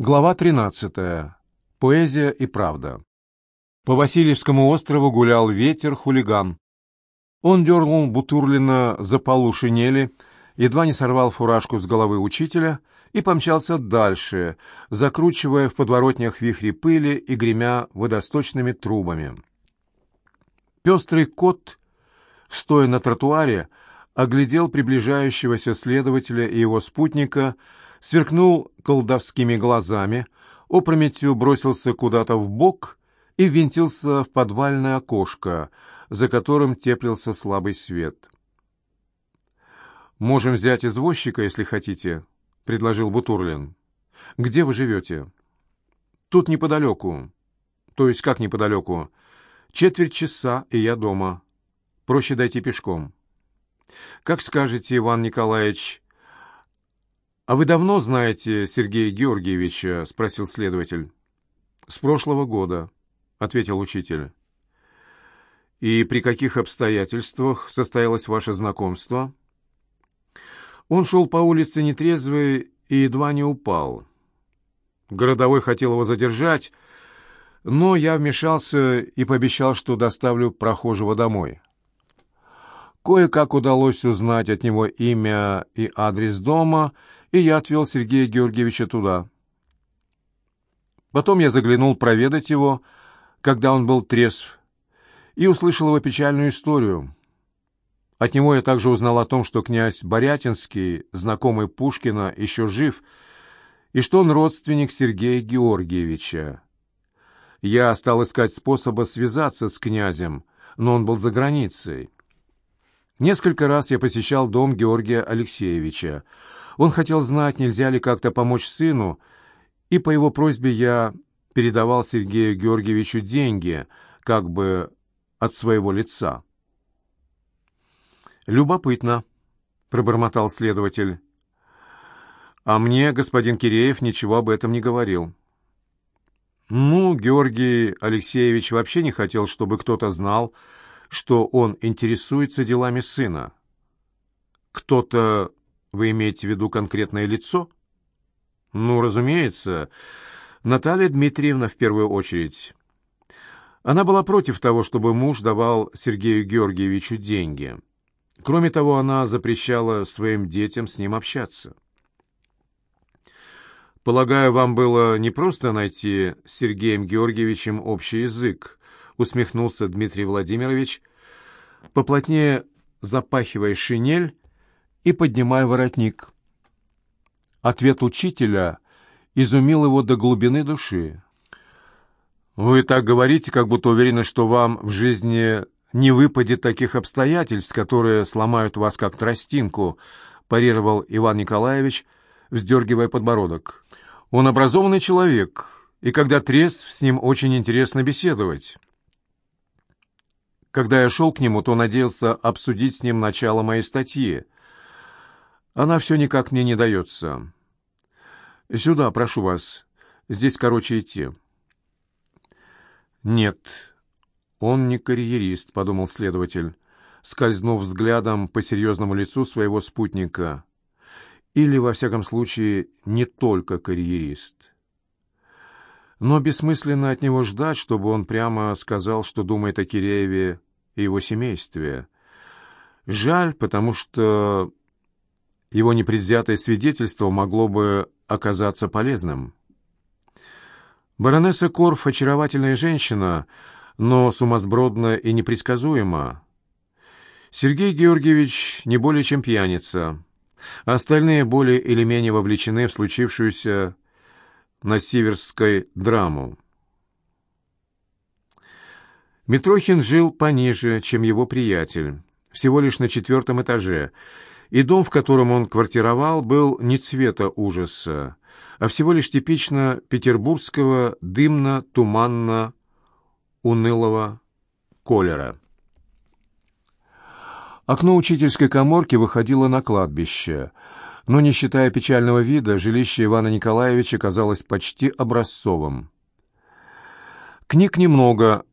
Глава 13. Поэзия и правда. По Васильевскому острову гулял ветер-хулиган. Он дернул Бутурлина за полу шинели, едва не сорвал фуражку с головы учителя и помчался дальше, закручивая в подворотнях вихри пыли и гремя водосточными трубами. Пестрый кот, стоя на тротуаре, оглядел приближающегося следователя и его спутника, сверкнул колдовскими глазами, опрометью бросился куда-то в бок и ввинтился в подвальное окошко, за которым теплился слабый свет. «Можем взять извозчика, если хотите», — предложил Бутурлин. «Где вы живете?» «Тут неподалеку». «То есть как неподалеку?» «Четверть часа, и я дома. Проще дойти пешком». «Как скажете, Иван Николаевич, «А вы давно знаете Сергея Георгиевича?» — спросил следователь. «С прошлого года», — ответил учитель. «И при каких обстоятельствах состоялось ваше знакомство?» Он шел по улице нетрезвый и едва не упал. Городовой хотел его задержать, но я вмешался и пообещал, что доставлю прохожего домой. Кое-как удалось узнать от него имя и адрес дома — и я отвел Сергея Георгиевича туда. Потом я заглянул проведать его, когда он был трезв, и услышал его печальную историю. От него я также узнал о том, что князь Борятинский, знакомый Пушкина, еще жив, и что он родственник Сергея Георгиевича. Я стал искать способа связаться с князем, но он был за границей. Несколько раз я посещал дом Георгия Алексеевича. Он хотел знать, нельзя ли как-то помочь сыну, и по его просьбе я передавал Сергею Георгиевичу деньги, как бы от своего лица. «Любопытно», — пробормотал следователь. «А мне господин Киреев ничего об этом не говорил». «Ну, Георгий Алексеевич вообще не хотел, чтобы кто-то знал, что он интересуется делами сына. Кто-то вы имеете в виду конкретное лицо? Ну, разумеется, Наталья Дмитриевна в первую очередь. Она была против того, чтобы муж давал Сергею Георгиевичу деньги. Кроме того, она запрещала своим детям с ним общаться. «Полагаю, вам было непросто найти с Сергеем Георгиевичем общий язык», усмехнулся Дмитрий Владимирович, поплотнее запахивая шинель и поднимая воротник. Ответ учителя изумил его до глубины души. «Вы так говорите, как будто уверены, что вам в жизни не выпадет таких обстоятельств, которые сломают вас как тростинку», парировал Иван Николаевич, вздергивая подбородок. «Он образованный человек, и когда трезв, с ним очень интересно беседовать». Когда я шел к нему, то надеялся обсудить с ним начало моей статьи — она все никак мне не дается. Сюда, прошу вас. Здесь короче идти. Нет, он не карьерист, подумал следователь, скользнув взглядом по серьезному лицу своего спутника. Или, во всяком случае, не только карьерист. Но бессмысленно от него ждать, чтобы он прямо сказал, что думает о Кирееве и его семействе. Жаль, потому что его непредвзятое свидетельство могло бы оказаться полезным. Баронесса Корф — очаровательная женщина, но сумасбродна и непредсказуема. Сергей Георгиевич не более чем пьяница. Остальные более или менее вовлечены в случившуюся на Сиверской драму. Митрохин жил пониже, чем его приятель, всего лишь на четвертом этаже — и дом, в котором он квартировал, был не цвета ужаса, а всего лишь типично петербургского дымно-туманно-унылого колера. Окно учительской коморки выходило на кладбище, но, не считая печального вида, жилище Ивана Николаевича казалось почти образцовым. Книг немного,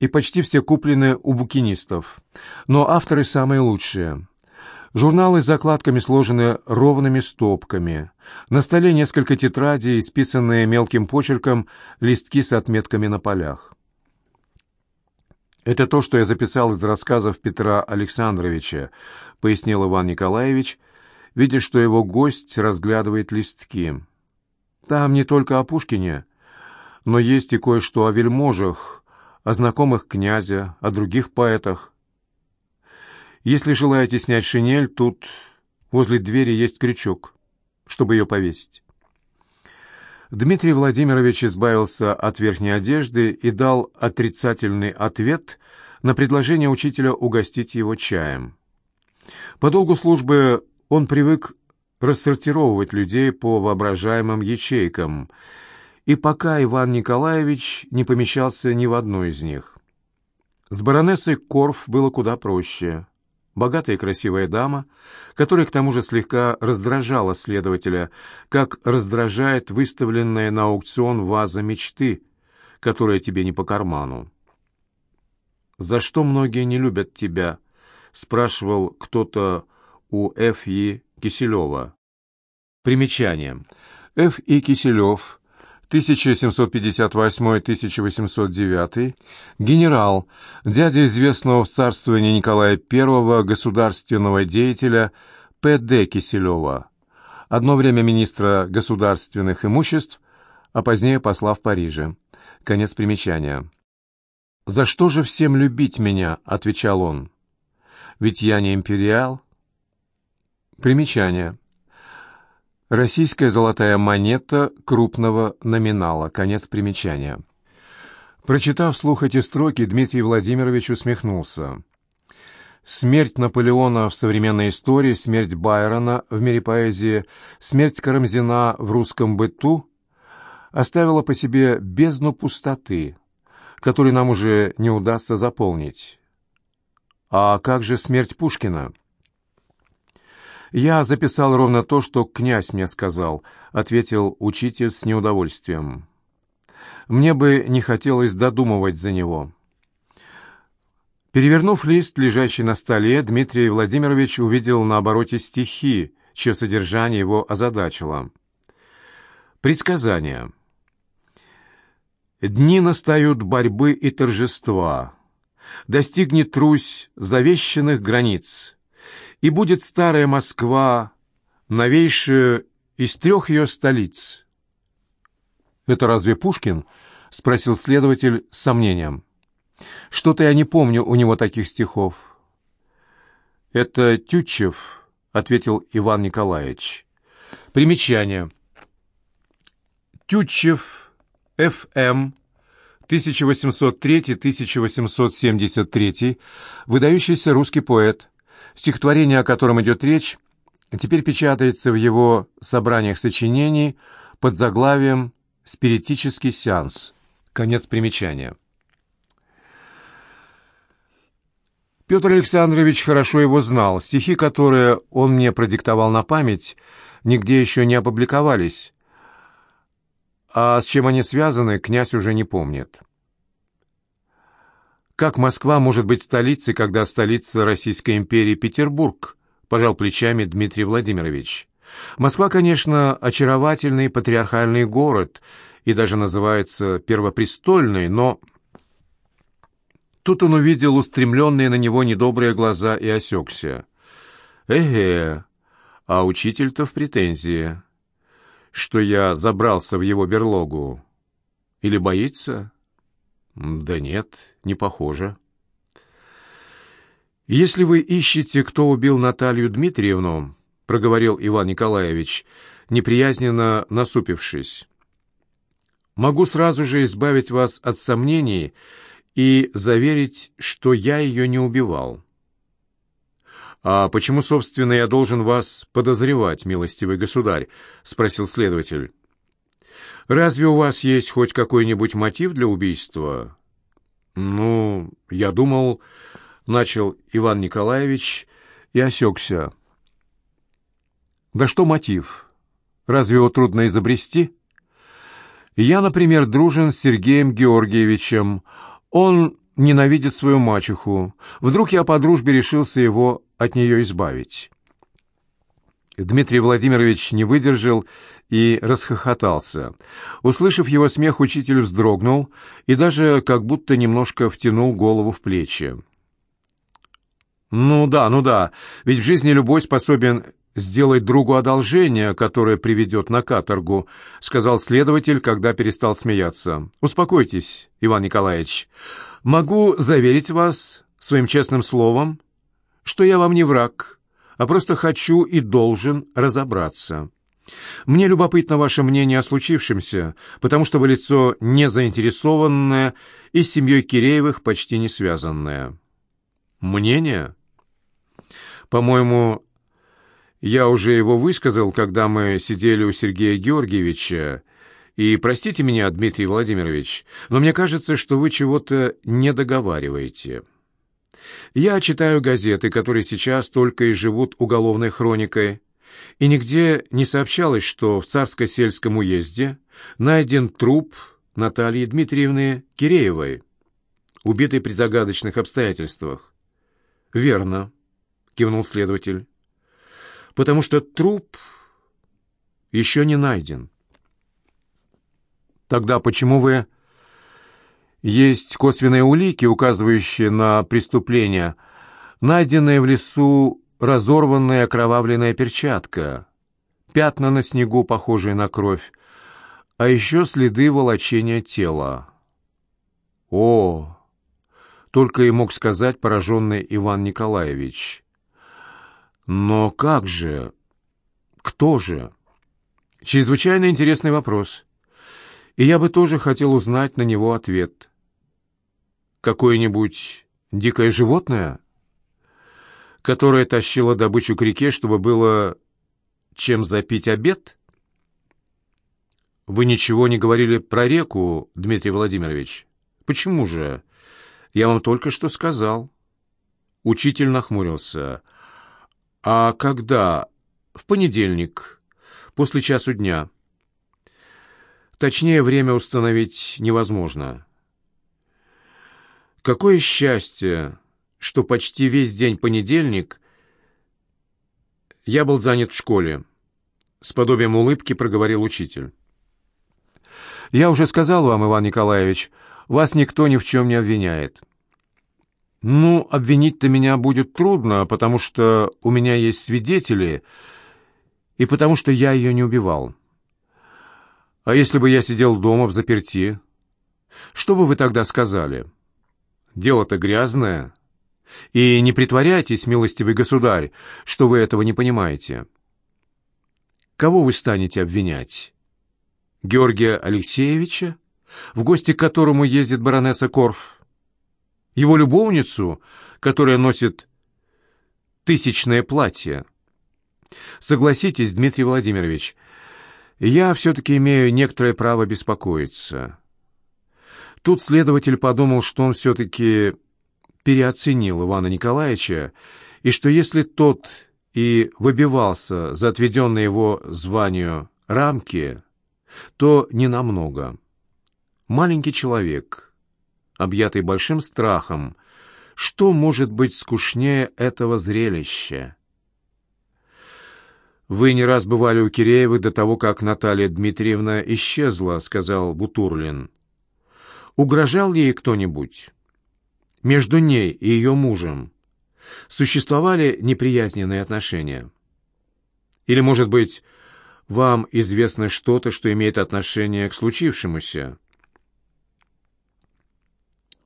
и почти все куплены у букинистов, но авторы самые лучшие — Журналы с закладками сложены ровными стопками. На столе несколько тетрадей, исписанные мелким почерком, листки с отметками на полях. «Это то, что я записал из рассказов Петра Александровича», — пояснил Иван Николаевич, видя, что его гость разглядывает листки. «Там не только о Пушкине, но есть и кое-что о вельможах, о знакомых князя, о других поэтах. Если желаете снять шинель, тут возле двери есть крючок, чтобы ее повесить. Дмитрий Владимирович избавился от верхней одежды и дал отрицательный ответ на предложение учителя угостить его чаем. По долгу службы он привык рассортировывать людей по воображаемым ячейкам, и пока Иван Николаевич не помещался ни в одной из них. С баронессой Корф было куда проще богатая и красивая дама, которая к тому же слегка раздражала следователя, как раздражает выставленная на аукцион ваза мечты, которая тебе не по карману. «За что многие не любят тебя?» — спрашивал кто-то у Ф.И. Киселева. Примечание. Ф.И. Киселев 1758-1809, генерал, дядя известного в царствовании Николая I государственного деятеля П.Д. Киселева, одно время министра государственных имуществ, а позднее посла в Париже. Конец примечания. «За что же всем любить меня?» — отвечал он. «Ведь я не империал». Примечание. Российская золотая монета крупного номинала. Конец примечания. Прочитав вслух эти строки, Дмитрий Владимирович усмехнулся. Смерть Наполеона в современной истории, смерть Байрона в мире поэзии, смерть Карамзина в русском быту оставила по себе бездну пустоты, которую нам уже не удастся заполнить. А как же смерть Пушкина? «Я записал ровно то, что князь мне сказал», — ответил учитель с неудовольствием. «Мне бы не хотелось додумывать за него». Перевернув лист, лежащий на столе, Дмитрий Владимирович увидел на обороте стихи, чье содержание его озадачило. Предсказание. «Дни настают борьбы и торжества. Достигнет Русь завещанных границ» и будет старая Москва, новейшая из трех ее столиц. «Это разве Пушкин?» — спросил следователь с сомнением. «Что-то я не помню у него таких стихов». «Это Тютчев», — ответил Иван Николаевич. Примечание. Тютчев, Ф.М., 1803-1873, выдающийся русский поэт, Стихотворение, о котором идет речь, теперь печатается в его собраниях сочинений под заглавием «Спиритический сеанс». Конец примечания. Петр Александрович хорошо его знал. Стихи, которые он мне продиктовал на память, нигде еще не опубликовались. А с чем они связаны, князь уже не помнит. Как Москва может быть столицей, когда столица Российской империи Петербург? Пожал плечами Дмитрий Владимирович. Москва, конечно, очаровательный патриархальный город и даже называется первопрестольный, но... Тут он увидел устремленные на него недобрые глаза и осекся. Эге, а учитель-то в претензии, что я забрался в его берлогу. Или боится? «Да нет, не похоже». «Если вы ищете, кто убил Наталью Дмитриевну», — проговорил Иван Николаевич, неприязненно насупившись, «могу сразу же избавить вас от сомнений и заверить, что я ее не убивал». «А почему, собственно, я должен вас подозревать, милостивый государь?» — спросил следователь. Разве у вас есть хоть какой-нибудь мотив для убийства? Ну, я думал, начал Иван Николаевич и осекся. Да что мотив? Разве его трудно изобрести? Я, например, дружен с Сергеем Георгиевичем. Он ненавидит свою мачеху. Вдруг я по дружбе решился его от нее избавить. Дмитрий Владимирович не выдержал и расхохотался. Услышав его смех, учитель вздрогнул и даже как будто немножко втянул голову в плечи. «Ну да, ну да, ведь в жизни любой способен сделать другу одолжение, которое приведет на каторгу», сказал следователь, когда перестал смеяться. «Успокойтесь, Иван Николаевич. Могу заверить вас своим честным словом, что я вам не враг, а просто хочу и должен разобраться». Мне любопытно ваше мнение о случившемся, потому что вы лицо не заинтересованное и с семьей Киреевых почти не связанное. Мнение? По-моему, я уже его высказал, когда мы сидели у Сергея Георгиевича, и простите меня, Дмитрий Владимирович, но мне кажется, что вы чего-то не договариваете. Я читаю газеты, которые сейчас только и живут уголовной хроникой, и нигде не сообщалось, что в Царско-сельском уезде найден труп Натальи Дмитриевны Киреевой, убитой при загадочных обстоятельствах. «Верно», — кивнул следователь, — «потому что труп еще не найден». «Тогда почему вы...» «Есть косвенные улики, указывающие на преступление, найденное в лесу разорванная окровавленная перчатка, пятна на снегу, похожие на кровь, а еще следы волочения тела. О, только и мог сказать пораженный Иван Николаевич. Но как же? Кто же? Чрезвычайно интересный вопрос. И я бы тоже хотел узнать на него ответ. Какое-нибудь дикое животное? — которая тащила добычу к реке, чтобы было чем запить обед? Вы ничего не говорили про реку, Дмитрий Владимирович. Почему же? Я вам только что сказал. Учитель нахмурился. А когда? В понедельник, после часу дня. Точнее, время установить невозможно. Какое счастье, что почти весь день понедельник я был занят в школе. С подобием улыбки проговорил учитель. «Я уже сказал вам, Иван Николаевич, вас никто ни в чем не обвиняет». «Ну, обвинить-то меня будет трудно, потому что у меня есть свидетели, и потому что я ее не убивал. А если бы я сидел дома в заперти, что бы вы тогда сказали? Дело-то грязное». И не притворяйтесь, милостивый государь, что вы этого не понимаете. Кого вы станете обвинять? Георгия Алексеевича, в гости к которому ездит баронесса Корф? Его любовницу, которая носит тысячное платье? Согласитесь, Дмитрий Владимирович, я все-таки имею некоторое право беспокоиться. Тут следователь подумал, что он все-таки переоценил Ивана Николаевича, и что если тот и выбивался за отведенные его званию рамки, то не намного. Маленький человек, объятый большим страхом, что может быть скучнее этого зрелища? «Вы не раз бывали у Киреевой до того, как Наталья Дмитриевна исчезла», — сказал Бутурлин. «Угрожал ей кто-нибудь?» между ней и ее мужем существовали неприязненные отношения? Или, может быть, вам известно что-то, что имеет отношение к случившемуся?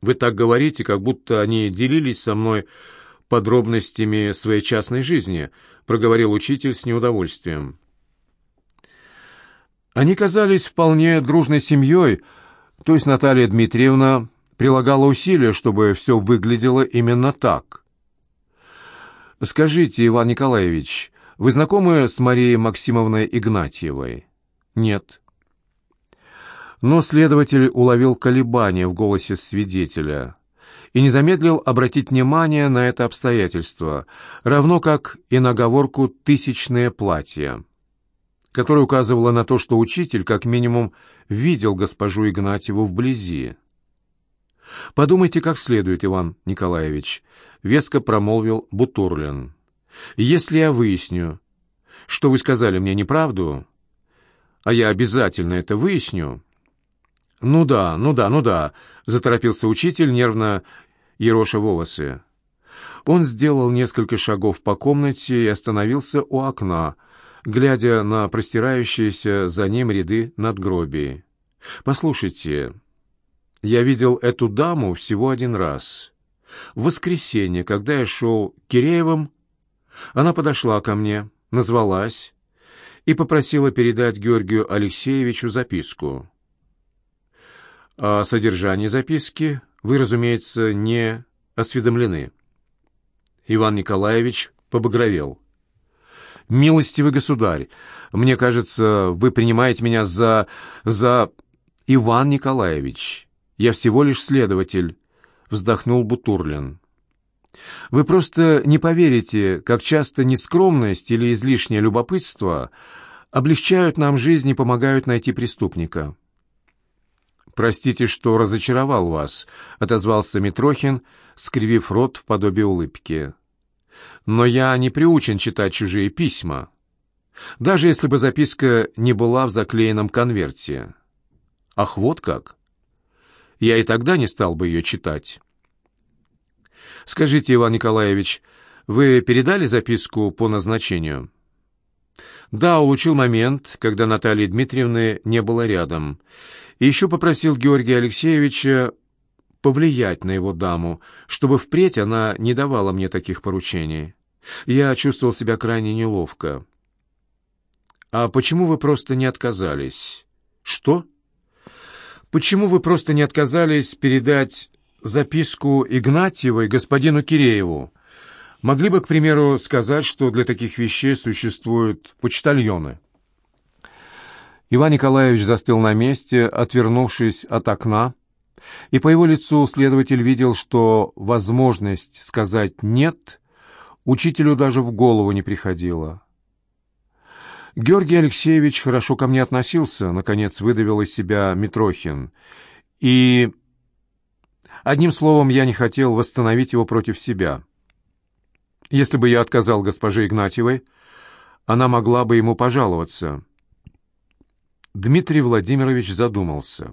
Вы так говорите, как будто они делились со мной подробностями своей частной жизни, проговорил учитель с неудовольствием. Они казались вполне дружной семьей, то есть Наталья Дмитриевна прилагала усилия, чтобы все выглядело именно так. «Скажите, Иван Николаевич, вы знакомы с Марией Максимовной Игнатьевой?» «Нет». Но следователь уловил колебания в голосе свидетеля и не замедлил обратить внимание на это обстоятельство, равно как и на оговорку «тысячное платье», которое указывало на то, что учитель, как минимум, видел госпожу Игнатьеву вблизи. «Подумайте как следует, Иван Николаевич», — веско промолвил Бутурлин. «Если я выясню, что вы сказали мне неправду, а я обязательно это выясню. Ну да, ну да, ну да, заторопился учитель, нервно ероша волосы. Он сделал несколько шагов по комнате и остановился у окна, глядя на простирающиеся за ним ряды надгробий. «Послушайте, я видел эту даму всего один раз. В воскресенье, когда я шел Киреевым, она подошла ко мне, назвалась и попросила передать Георгию Алексеевичу записку. О содержании записки вы, разумеется, не осведомлены. Иван Николаевич побагровел. «Милостивый государь, мне кажется, вы принимаете меня за... за... Иван Николаевич. Я всего лишь следователь», — вздохнул Бутурлин. «Вы просто не поверите, как часто нескромность или излишнее любопытство облегчают нам жизнь и помогают найти преступника». «Простите, что разочаровал вас», — отозвался Митрохин, скривив рот в подобие улыбки. «Но я не приучен читать чужие письма, даже если бы записка не была в заклеенном конверте». «Ах, вот как!» Я и тогда не стал бы ее читать. «Скажите, Иван Николаевич, вы передали записку по назначению?» «Да, улучил момент, когда Натальи Дмитриевны не было рядом» и еще попросил Георгия Алексеевича повлиять на его даму, чтобы впредь она не давала мне таких поручений. Я чувствовал себя крайне неловко. «А почему вы просто не отказались?» «Что?» «Почему вы просто не отказались передать записку Игнатьевой господину Кирееву? Могли бы, к примеру, сказать, что для таких вещей существуют почтальоны?» Иван Николаевич застыл на месте, отвернувшись от окна, и по его лицу следователь видел, что возможность сказать «нет» учителю даже в голову не приходила. Георгий Алексеевич хорошо ко мне относился, наконец выдавил из себя Митрохин. И, одним словом, я не хотел восстановить его против себя. Если бы я отказал госпоже Игнатьевой, она могла бы ему пожаловаться — Дмитрий Владимирович задумался.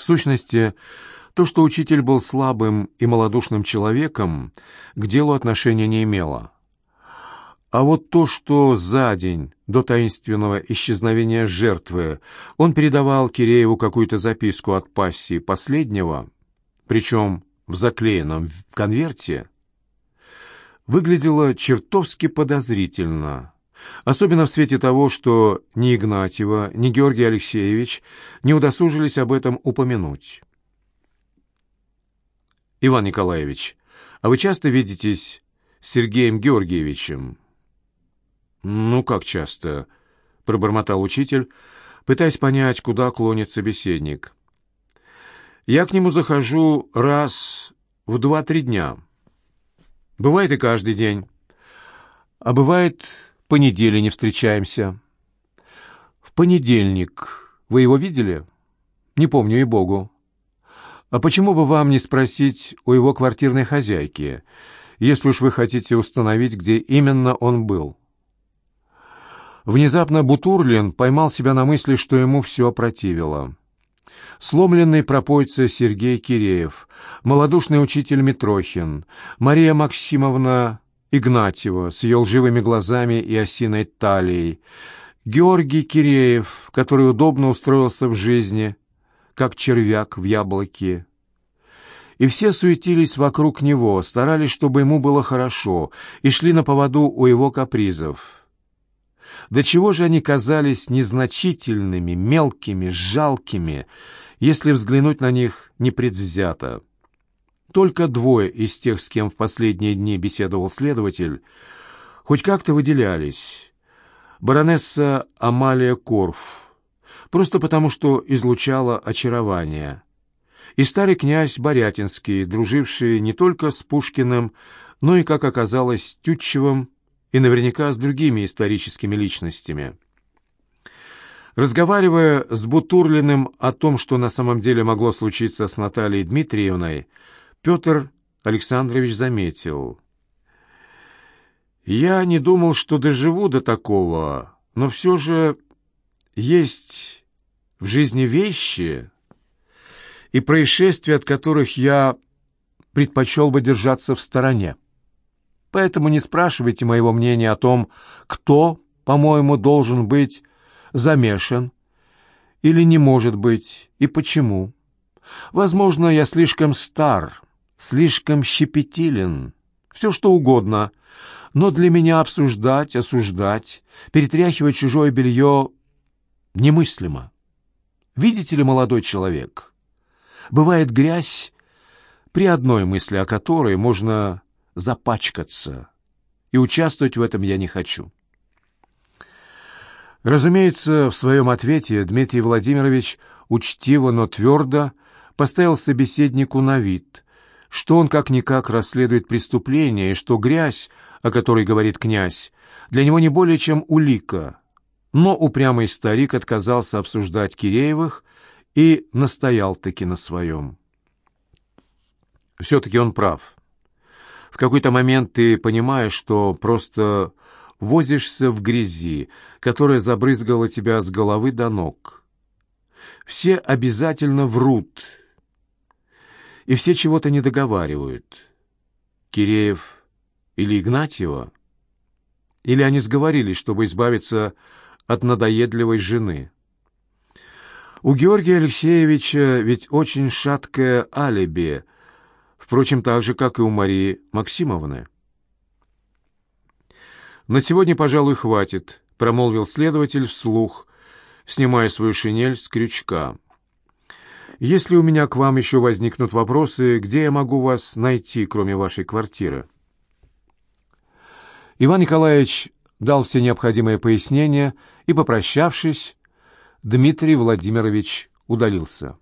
В сущности, то, что учитель был слабым и малодушным человеком, к делу отношения не имело. А вот то, что за день до таинственного исчезновения жертвы он передавал Кирееву какую-то записку от пассии последнего, причем в заклеенном конверте, выглядело чертовски подозрительно особенно в свете того, что ни Игнатьева, ни Георгий Алексеевич не удосужились об этом упомянуть. «Иван Николаевич, а вы часто видитесь с Сергеем Георгиевичем?» «Ну, как часто?» — пробормотал учитель, пытаясь понять, куда клонит собеседник. «Я к нему захожу раз в два-три дня. Бывает и каждый день. А бывает по неделе не встречаемся. В понедельник. Вы его видели? Не помню и богу. А почему бы вам не спросить у его квартирной хозяйки, если уж вы хотите установить, где именно он был? Внезапно Бутурлин поймал себя на мысли, что ему все опротивило. Сломленный пропойца Сергей Киреев, малодушный учитель Митрохин, Мария Максимовна Игнатьева с ее лживыми глазами и осиной талией, Георгий Киреев, который удобно устроился в жизни, как червяк в яблоке. И все суетились вокруг него, старались, чтобы ему было хорошо, и шли на поводу у его капризов. До чего же они казались незначительными, мелкими, жалкими, если взглянуть на них непредвзято. Только двое из тех, с кем в последние дни беседовал следователь, хоть как-то выделялись. Баронесса Амалия Корф, просто потому что излучала очарование, и старый князь Борятинский, друживший не только с Пушкиным, но и, как оказалось, с Тютчевым и наверняка с другими историческими личностями. Разговаривая с Бутурлиным о том, что на самом деле могло случиться с Натальей Дмитриевной, Петр Александрович заметил. Я не думал, что доживу до такого, но все же есть в жизни вещи и происшествия, от которых я предпочел бы держаться в стороне. Поэтому не спрашивайте моего мнения о том, кто, по-моему, должен быть замешан или не может быть, и почему. Возможно, я слишком стар, слишком щепетилен, все что угодно, но для меня обсуждать, осуждать, перетряхивать чужое белье немыслимо. Видите ли, молодой человек, бывает грязь, при одной мысли о которой можно запачкаться, и участвовать в этом я не хочу. Разумеется, в своем ответе Дмитрий Владимирович учтиво, но твердо поставил собеседнику на вид, что он как-никак расследует преступление и что грязь, о которой говорит князь, для него не более чем улика. Но упрямый старик отказался обсуждать Киреевых и настоял-таки на своем. Все-таки он прав. В какой-то момент ты понимаешь, что просто возишься в грязи, которая забрызгала тебя с головы до ног. Все обязательно врут, и все чего-то не договаривают. Киреев или Игнатьева? Или они сговорились, чтобы избавиться от надоедливой жены? У Георгия Алексеевича ведь очень шаткое алиби, впрочем, так же, как и у Марии Максимовны. «На сегодня, пожалуй, хватит», — промолвил следователь вслух, снимая свою шинель с крючка. «Если у меня к вам еще возникнут вопросы, где я могу вас найти, кроме вашей квартиры?» Иван Николаевич дал все необходимые пояснения и, попрощавшись, Дмитрий Владимирович удалился.